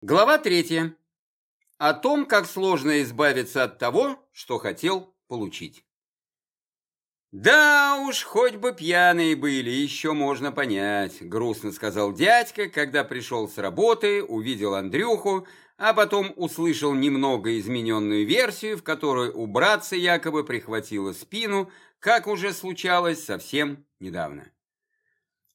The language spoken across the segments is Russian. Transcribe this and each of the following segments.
Глава третья. О том, как сложно избавиться от того, что хотел получить. «Да уж, хоть бы пьяные были, еще можно понять», — грустно сказал дядька, когда пришел с работы, увидел Андрюху, а потом услышал немного измененную версию, в которой у братца якобы прихватило спину, как уже случалось совсем недавно.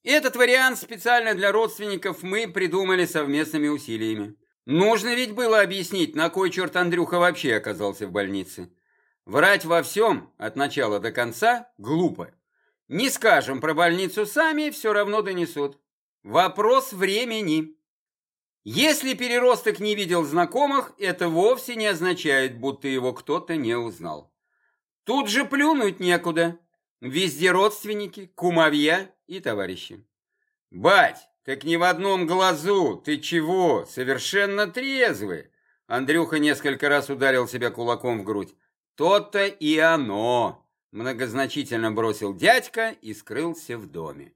Этот вариант специально для родственников мы придумали совместными усилиями. Нужно ведь было объяснить, на кой черт Андрюха вообще оказался в больнице. Врать во всем, от начала до конца, глупо. Не скажем про больницу сами, все равно донесут. Вопрос времени. Если переросток не видел знакомых, это вовсе не означает, будто его кто-то не узнал. Тут же плюнуть некуда. Везде родственники, кумовья и товарищи. «Бать, так ни в одном глазу! Ты чего? Совершенно трезвый!» Андрюха несколько раз ударил себя кулаком в грудь. «То-то и оно!» Многозначительно бросил дядька и скрылся в доме.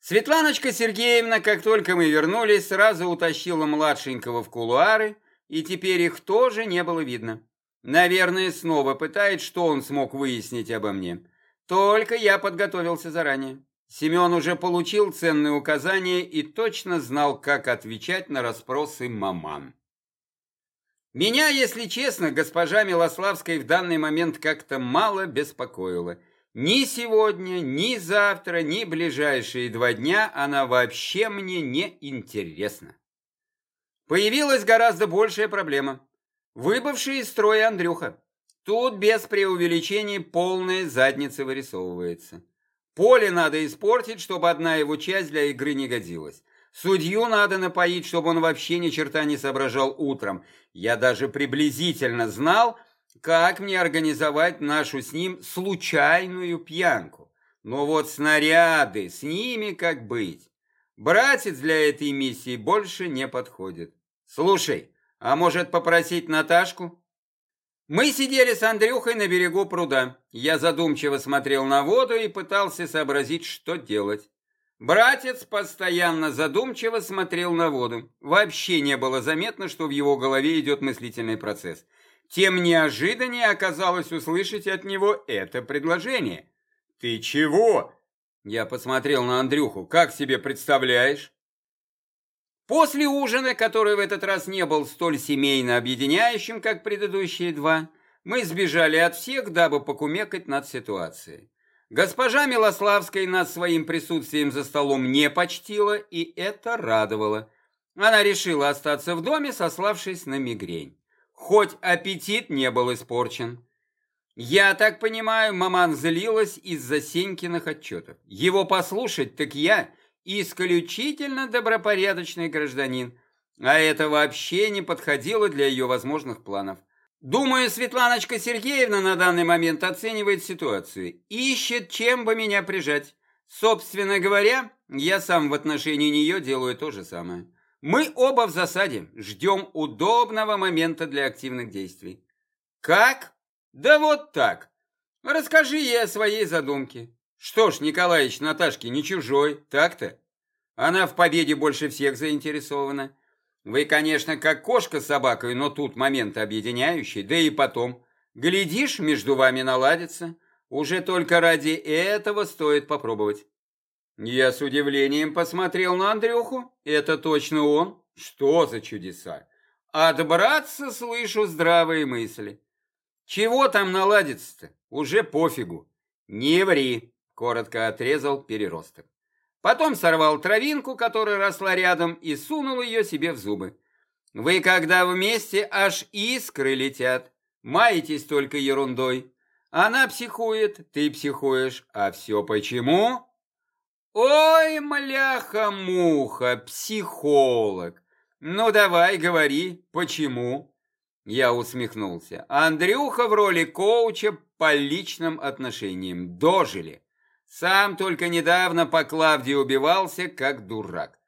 Светланочка Сергеевна, как только мы вернулись, сразу утащила младшенького в кулуары, и теперь их тоже не было видно. Наверное, снова пытает, что он смог выяснить обо мне. Только я подготовился заранее. Семен уже получил ценные указания и точно знал, как отвечать на расспросы маман. Меня, если честно, госпожа Милославская в данный момент как-то мало беспокоила. Ни сегодня, ни завтра, ни ближайшие два дня она вообще мне не интересна. Появилась гораздо большая проблема. Выбывший из строя Андрюха. Тут без преувеличений полная задница вырисовывается. Поле надо испортить, чтобы одна его часть для игры не годилась. Судью надо напоить, чтобы он вообще ни черта не соображал утром. Я даже приблизительно знал, как мне организовать нашу с ним случайную пьянку. Но вот снаряды, с ними как быть? Братец для этой миссии больше не подходит. Слушай, а может попросить Наташку? Мы сидели с Андрюхой на берегу пруда. Я задумчиво смотрел на воду и пытался сообразить, что делать. Братец постоянно задумчиво смотрел на воду. Вообще не было заметно, что в его голове идет мыслительный процесс. Тем неожиданнее оказалось услышать от него это предложение. «Ты чего?» Я посмотрел на Андрюху. «Как себе представляешь?» После ужина, который в этот раз не был столь семейно объединяющим, как предыдущие два, мы сбежали от всех, дабы покумекать над ситуацией. Госпожа Милославская нас своим присутствием за столом не почтила, и это радовало. Она решила остаться в доме, сославшись на мигрень. Хоть аппетит не был испорчен. Я так понимаю, маман злилась из-за Сенькиных отчетов. Его послушать, так я исключительно добропорядочный гражданин, а это вообще не подходило для ее возможных планов. Думаю, Светланочка Сергеевна на данный момент оценивает ситуацию, ищет, чем бы меня прижать. Собственно говоря, я сам в отношении нее делаю то же самое. Мы оба в засаде, ждем удобного момента для активных действий. Как? Да вот так. Расскажи ей о своей задумке. Что ж, Николаевич Наташке не чужой, так-то? Она в победе больше всех заинтересована. Вы, конечно, как кошка с собакой, но тут момент объединяющий, да и потом. Глядишь, между вами наладится. Уже только ради этого стоит попробовать. Я с удивлением посмотрел на Андрюху. Это точно он? Что за чудеса? От братца слышу здравые мысли. Чего там наладится-то? Уже пофигу. Не ври. Коротко отрезал переросток. Потом сорвал травинку, которая росла рядом, и сунул ее себе в зубы. Вы когда вместе, аж искры летят. Маетесь только ерундой. Она психует, ты психуешь. А все почему? Ой, мляха-муха, психолог. Ну давай, говори, почему? Я усмехнулся. Андрюха в роли коуча по личным отношениям. Дожили. Сам только недавно по Клавдии убивался, как дурак.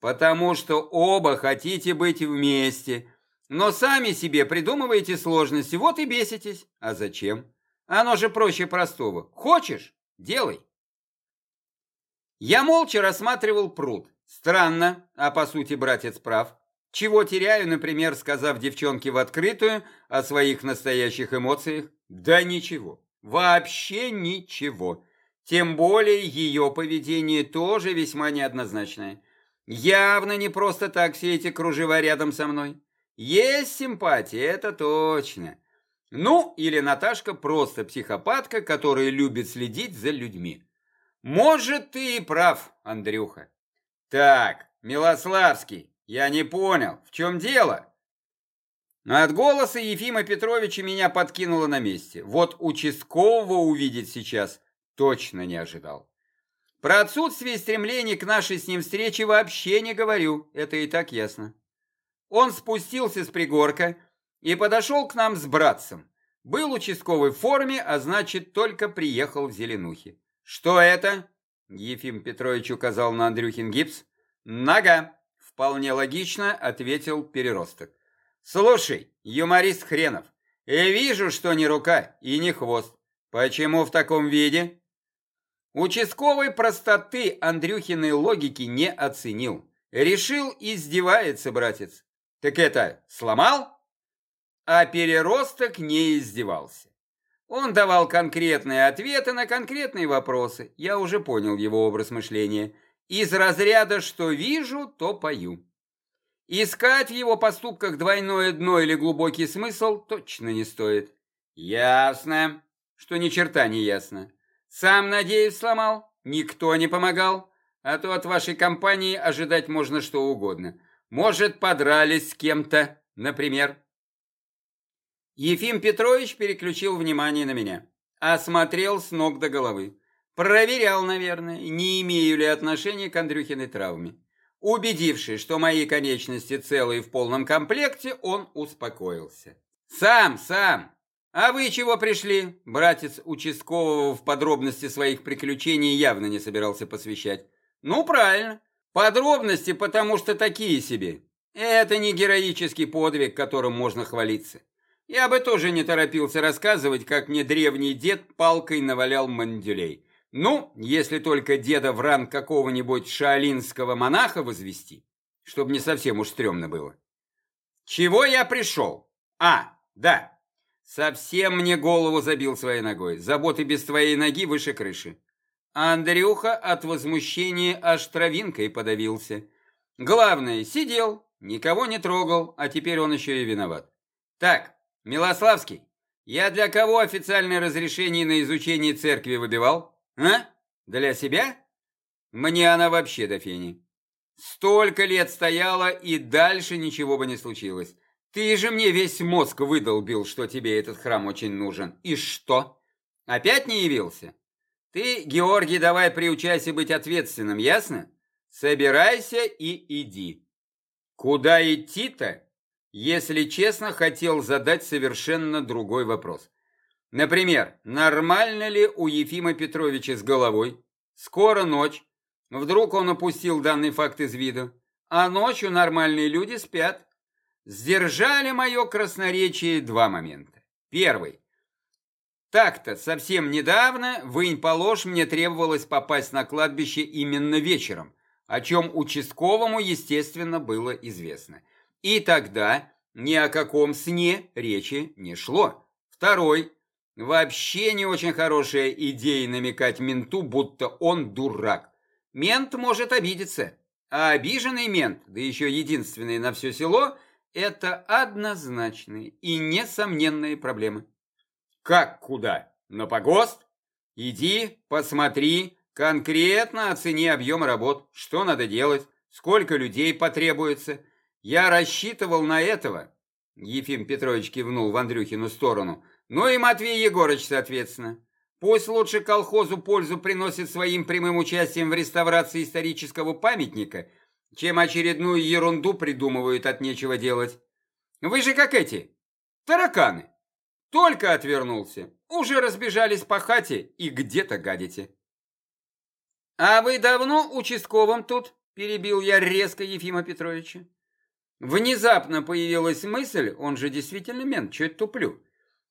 Потому что оба хотите быть вместе, но сами себе придумываете сложности, вот и беситесь. А зачем? Оно же проще простого. Хочешь? Делай. Я молча рассматривал пруд. Странно, а по сути братец прав. Чего теряю, например, сказав девчонке в открытую о своих настоящих эмоциях? Да ничего. Вообще ничего. Тем более ее поведение тоже весьма неоднозначное. Явно не просто так все эти кружева рядом со мной. Есть симпатия, это точно. Ну, или Наташка просто психопатка, которая любит следить за людьми. Может, ты и прав, Андрюха. Так, Милославский, я не понял, в чем дело? От голоса Ефима Петровича меня подкинуло на месте. Вот участкового увидеть сейчас точно не ожидал. Про отсутствие стремлений к нашей с ним встрече вообще не говорю, это и так ясно. Он спустился с пригорка и подошел к нам с братцем. Был участковый в форме, а значит, только приехал в Зеленухе. «Что это?» — Ефим Петрович указал на Андрюхин гипс. «Нога!» — вполне логично ответил переросток. «Слушай, юморист хренов, я вижу, что не рука и не хвост. Почему в таком виде?» Участковой простоты Андрюхиной логики не оценил. Решил издевается, братец. Так это, сломал? А переросток не издевался. Он давал конкретные ответы на конкретные вопросы. Я уже понял его образ мышления. Из разряда «что вижу, то пою». Искать в его поступках двойное дно или глубокий смысл точно не стоит. Ясно, что ни черта не ясно. Сам, надеюсь, сломал? Никто не помогал? А то от вашей компании ожидать можно что угодно. Может, подрались с кем-то, например. Ефим Петрович переключил внимание на меня. Осмотрел с ног до головы. Проверял, наверное, не имею ли отношения к Андрюхиной травме. Убедившись, что мои конечности целы и в полном комплекте, он успокоился. «Сам, сам! А вы чего пришли?» Братец участкового в подробности своих приключений явно не собирался посвящать. «Ну, правильно. Подробности, потому что такие себе. Это не героический подвиг, которым можно хвалиться. Я бы тоже не торопился рассказывать, как мне древний дед палкой навалял мандюлей. Ну, если только деда в ранг какого-нибудь шаолинского монаха возвести, чтобы не совсем уж стрёмно было. Чего я пришел? А, да, совсем мне голову забил своей ногой. Заботы без твоей ноги выше крыши. Андрюха от возмущения аж травинкой подавился. Главное, сидел, никого не трогал, а теперь он еще и виноват. Так, Милославский, я для кого официальное разрешение на изучение церкви выбивал? А? Для себя? Мне она вообще до фени. Столько лет стояла, и дальше ничего бы не случилось. Ты же мне весь мозг выдолбил, что тебе этот храм очень нужен. И что? Опять не явился? Ты, Георгий, давай приучайся быть ответственным, ясно? Собирайся и иди. Куда идти-то? Если честно, хотел задать совершенно другой вопрос. Например, нормально ли у Ефима Петровича с головой? Скоро ночь. Вдруг он опустил данный факт из виду. А ночью нормальные люди спят. Сдержали мое красноречие два момента. Первый. Так-то, совсем недавно, в инь-положь мне требовалось попасть на кладбище именно вечером, о чем участковому, естественно, было известно. И тогда ни о каком сне речи не шло. Второй. Вообще не очень хорошая идея намекать менту, будто он дурак. Мент может обидеться, а обиженный мент, да еще единственный на все село, это однозначные и несомненные проблемы. Как куда? На погост? Иди, посмотри, конкретно оцени объем работ, что надо делать, сколько людей потребуется. Я рассчитывал на этого. Ефим Петрович кивнул в Андрюхину сторону. Ну и Матвей Егорыч, соответственно. Пусть лучше колхозу пользу приносит своим прямым участием в реставрации исторического памятника, чем очередную ерунду придумывают от нечего делать. Вы же как эти, тараканы. Только отвернулся, уже разбежались по хате и где-то гадите. «А вы давно участковым тут?» – перебил я резко Ефима Петровича. Внезапно появилась мысль, он же действительно мент, что это туплю.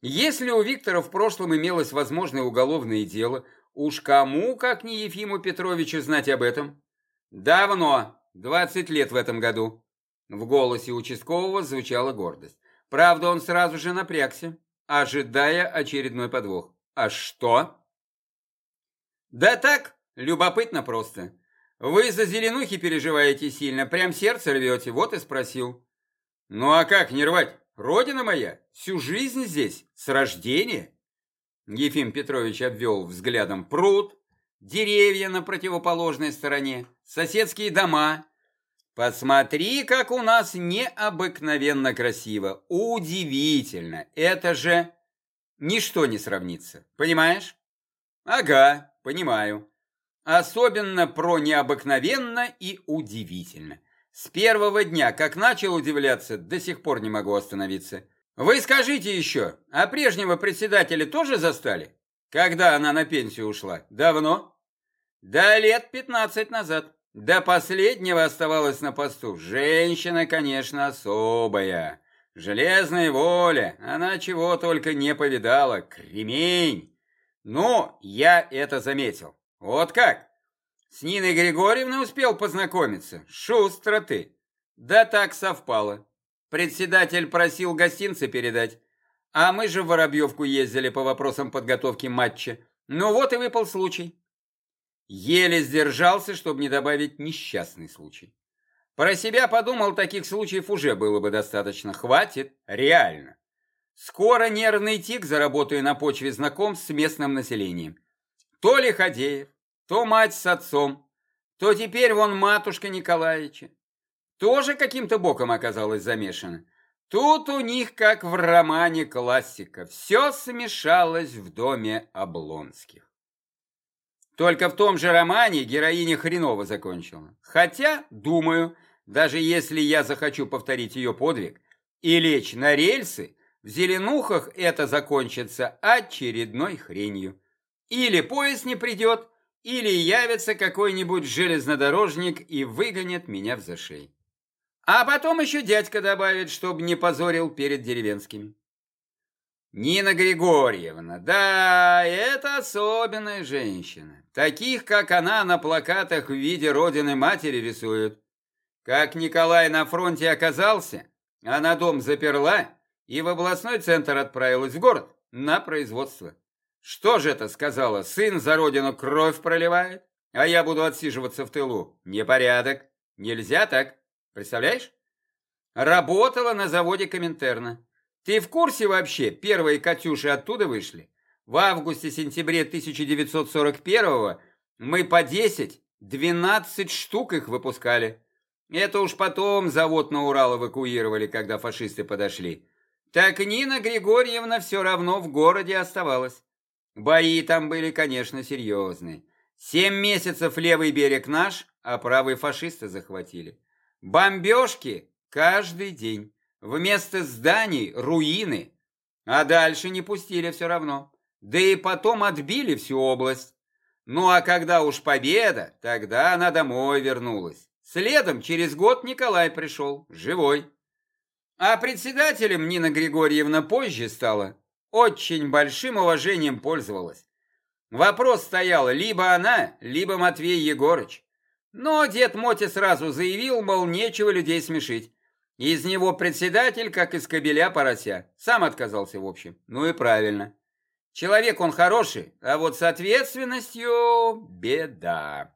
Если у Виктора в прошлом имелось возможное уголовное дело, уж кому, как не Ефиму Петровичу, знать об этом? Давно, 20 лет в этом году. В голосе участкового звучала гордость. Правда, он сразу же напрягся, ожидая очередной подвох. А что? Да так, любопытно просто. Вы за зеленухи переживаете сильно, прям сердце рвете, вот и спросил. Ну а как не рвать? Родина моя, всю жизнь здесь, с рождения. Ефим Петрович обвел взглядом пруд, деревья на противоположной стороне, соседские дома. Посмотри, как у нас необыкновенно красиво, удивительно. Это же ничто не сравнится, понимаешь? Ага, понимаю. Особенно про необыкновенно и удивительно. С первого дня, как начал удивляться, до сих пор не могу остановиться. Вы скажите еще, а прежнего председателя тоже застали? Когда она на пенсию ушла? Давно? Да лет пятнадцать назад. До последнего оставалась на посту. Женщина, конечно, особая. Железная воля, она чего только не повидала. Кремень. Ну, я это заметил. Вот как? С Ниной Григорьевной успел познакомиться. Шустро ты. Да так совпало. Председатель просил гостинцы передать. А мы же в Воробьевку ездили по вопросам подготовки матча. Ну вот и выпал случай. Еле сдержался, чтобы не добавить несчастный случай. Про себя подумал, таких случаев уже было бы достаточно. Хватит, реально. Скоро нервный тик заработаю на почве знакомств с местным населением. То ли Хадеев, то мать с отцом, то теперь вон матушка Николаевича. Тоже каким-то боком оказалась замешана. Тут у них, как в романе классика, все смешалось в доме Облонских. Только в том же романе героиня хреново закончила. Хотя, думаю, даже если я захочу повторить ее подвиг и лечь на рельсы, в Зеленухах это закончится очередной хренью. Или поезд не придет, или явится какой-нибудь железнодорожник и выгонит меня в зашей. А потом еще дядька добавит, чтобы не позорил перед деревенскими. Нина Григорьевна, да, это особенная женщина. Таких, как она, на плакатах в виде родины матери рисуют. Как Николай на фронте оказался, она дом заперла и в областной центр отправилась в город на производство. Что же это сказала? Сын за родину кровь проливает, а я буду отсиживаться в тылу. Непорядок. Нельзя так. Представляешь? Работала на заводе Коминтерна. Ты в курсе вообще, первые «Катюши» оттуда вышли? В августе-сентябре 1941 мы по 10-12 штук их выпускали. Это уж потом завод на Урал эвакуировали, когда фашисты подошли. Так Нина Григорьевна все равно в городе оставалась. Бои там были, конечно, серьезные. Семь месяцев левый берег наш, а правый фашисты захватили. Бомбежки каждый день. Вместо зданий руины. А дальше не пустили все равно. Да и потом отбили всю область. Ну а когда уж победа, тогда она домой вернулась. Следом через год Николай пришел, живой. А председателем Нина Григорьевна позже стала очень большим уважением пользовалась. Вопрос стоял либо она, либо Матвей Егорыч. Но дед Мотя сразу заявил, мол, нечего людей смешить. Из него председатель, как из кобеля порося. Сам отказался в общем. Ну и правильно. Человек он хороший, а вот с ответственностью беда.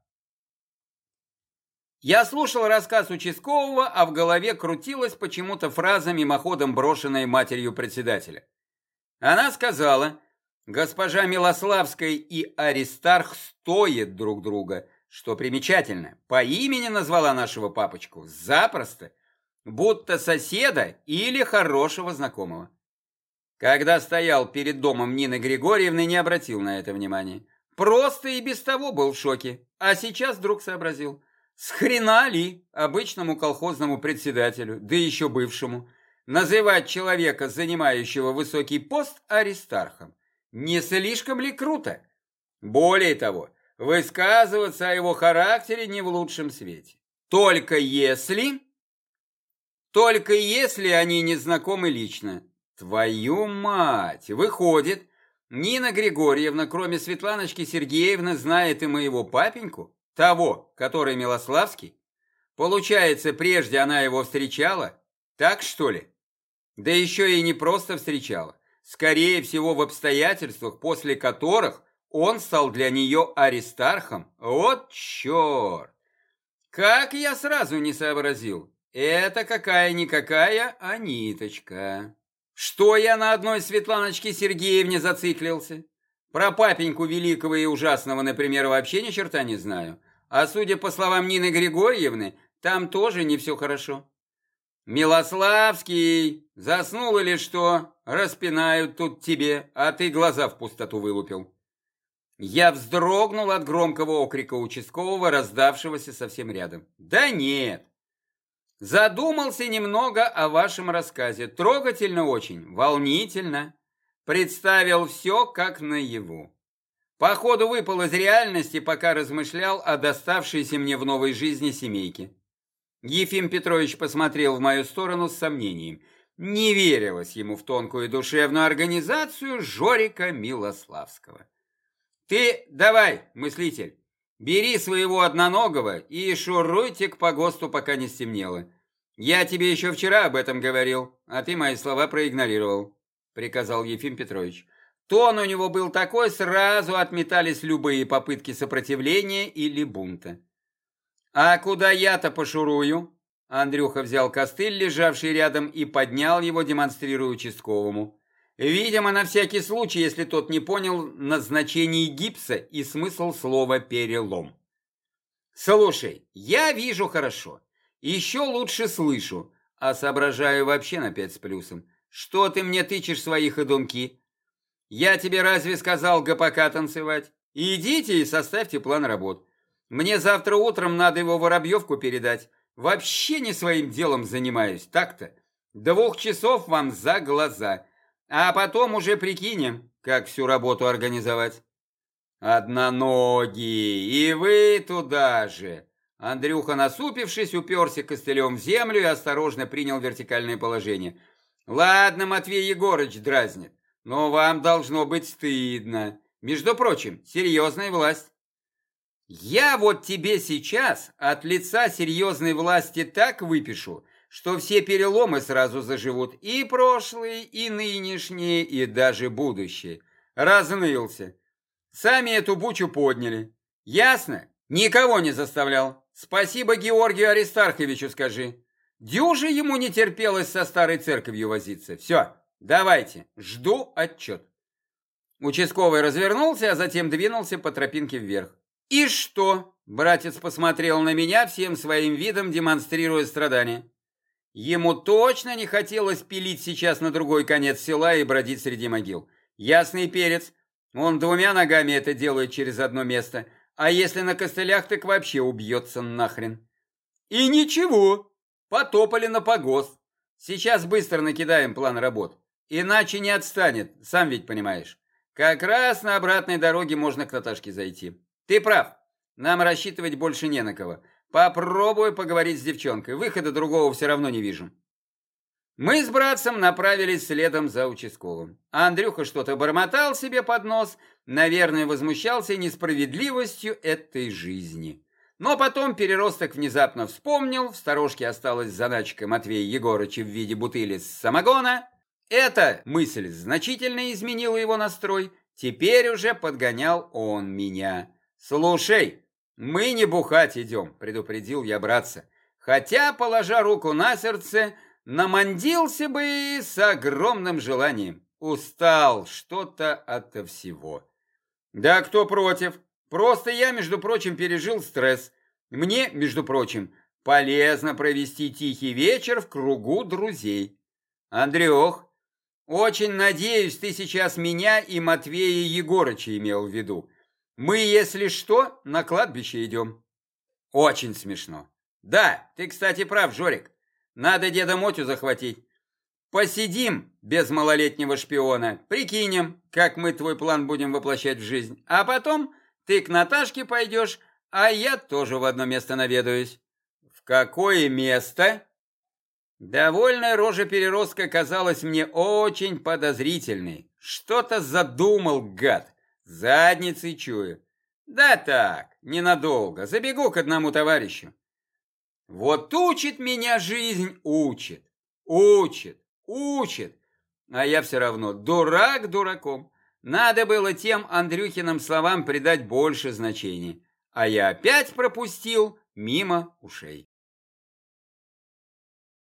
Я слушал рассказ участкового, а в голове крутилась почему-то фраза мимоходом брошенная матерью председателя. Она сказала, госпожа Милославская и Аристарх стоят друг друга, что примечательно. По имени назвала нашего папочку, запросто, будто соседа или хорошего знакомого. Когда стоял перед домом Нины Григорьевны, не обратил на это внимания. Просто и без того был в шоке, а сейчас вдруг сообразил. С хрена ли обычному колхозному председателю, да еще бывшему, Называть человека, занимающего высокий пост, аристархом. Не слишком ли круто? Более того, высказываться о его характере не в лучшем свете. Только если... Только если они не знакомы лично. Твою мать! Выходит, Нина Григорьевна, кроме Светланочки Сергеевны, знает и моего папеньку, того, который Милославский. Получается, прежде она его встречала? Так что ли? Да еще и не просто встречала. Скорее всего, в обстоятельствах, после которых он стал для нее аристархом. Вот черт! Как я сразу не сообразил. Это какая-никакая, а ниточка. Что я на одной Светланочке Сергеевне зациклился? Про папеньку великого и ужасного, например, вообще ни черта не знаю. А судя по словам Нины Григорьевны, там тоже не все хорошо. Милославский, заснул или что? Распинают тут тебе, а ты глаза в пустоту вылупил. Я вздрогнул от громкого окрика участкового, раздавшегося совсем рядом. Да нет. Задумался немного о вашем рассказе. Трогательно очень, волнительно. Представил все как наяву. Походу выпал из реальности, пока размышлял о доставшейся мне в новой жизни семейке. Ефим Петрович посмотрел в мою сторону с сомнением. Не верилось ему в тонкую душевную организацию Жорика Милославского. Ты давай, мыслитель, бери своего одноногого и шуруйте к погосту, пока не стемнело. Я тебе еще вчера об этом говорил, а ты мои слова проигнорировал, приказал Ефим Петрович. Тон у него был такой, сразу отметались любые попытки сопротивления или бунта. «А куда я-то пошурую?» Андрюха взял костыль, лежавший рядом, и поднял его, демонстрируя участковому. Видимо, на всякий случай, если тот не понял назначение гипса и смысл слова «перелом». Слушай, я вижу хорошо, еще лучше слышу, а соображаю вообще на пять с плюсом. Что ты мне тычешь свои ходунки? Я тебе разве сказал ГПК танцевать? Идите и составьте план работ. Мне завтра утром надо его Воробьевку передать. Вообще не своим делом занимаюсь, так-то. Двух часов вам за глаза. А потом уже прикинем, как всю работу организовать. Одноногий, и вы туда же. Андрюха, насупившись, уперся костылем в землю и осторожно принял вертикальное положение. Ладно, Матвей Егорыч дразнит, но вам должно быть стыдно. Между прочим, серьезная власть. Я вот тебе сейчас от лица серьезной власти так выпишу, что все переломы сразу заживут, и прошлые, и нынешние, и даже будущие. Разнылся. Сами эту бучу подняли. Ясно? Никого не заставлял. Спасибо Георгию Аристарховичу скажи. Дюже ему не терпелось со старой церковью возиться. Все, давайте, жду отчет. Участковый развернулся, а затем двинулся по тропинке вверх. «И что?» – братец посмотрел на меня, всем своим видом демонстрируя страдания. Ему точно не хотелось пилить сейчас на другой конец села и бродить среди могил. Ясный перец. Он двумя ногами это делает через одно место. А если на костылях, так вообще убьется нахрен. И ничего. Потопали на погост. Сейчас быстро накидаем план работ. Иначе не отстанет, сам ведь понимаешь. Как раз на обратной дороге можно к Наташке зайти. Ты прав. Нам рассчитывать больше не на кого. Попробую поговорить с девчонкой. Выхода другого все равно не вижу. Мы с братцем направились следом за участковым. Андрюха что-то бормотал себе под нос, наверное, возмущался несправедливостью этой жизни. Но потом переросток внезапно вспомнил, в сторожке осталась заначка Матвея Егорыча в виде бутыли с самогона. Эта мысль значительно изменила его настрой, теперь уже подгонял он меня. «Слушай, «Мы не бухать идем», — предупредил я братца. Хотя, положа руку на сердце, намандился бы с огромным желанием. Устал что-то ото всего. Да кто против? Просто я, между прочим, пережил стресс. Мне, между прочим, полезно провести тихий вечер в кругу друзей. Андрюх, очень надеюсь, ты сейчас меня и Матвея Егорыча имел в виду. Мы, если что, на кладбище идем. Очень смешно. Да, ты, кстати, прав, Жорик. Надо деда Мотю захватить. Посидим без малолетнего шпиона, прикинем, как мы твой план будем воплощать в жизнь. А потом ты к Наташке пойдешь, а я тоже в одно место наведаюсь. В какое место? Довольная рожа переростка казалась мне очень подозрительной. Что-то задумал гад. Задницей чую. Да так, ненадолго. Забегу к одному товарищу. Вот учит меня жизнь, учит, учит, учит. А я все равно дурак дураком. Надо было тем Андрюхиным словам придать больше значения. А я опять пропустил мимо ушей.